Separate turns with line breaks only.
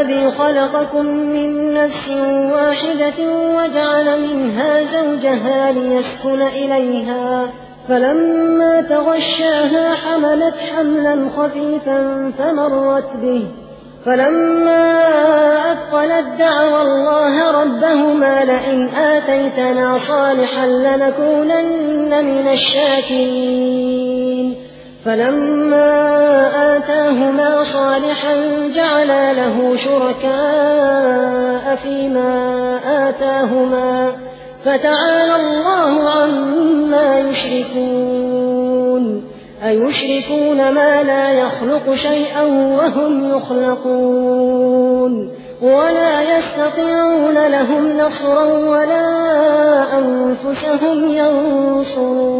الذي خلقكم من نفس واحدة وجعل منها زوجها ليسكن إليها. فلما تغشاها حملت حملا خفيفا فمرت به. فلما أثقلت دعوى الله ربهما لئن آتيتنا صالحا لنكونن من الشاكرين. فلما آتاهما صالحا جعلا له شركاء فيما آتاهما فتعالى الله عما يشركون. أيشركون ما لا يخلق شيئا وهم يخلقون. ولا يستطيعون لهم نصرا ولا أنفسهم ينصرون.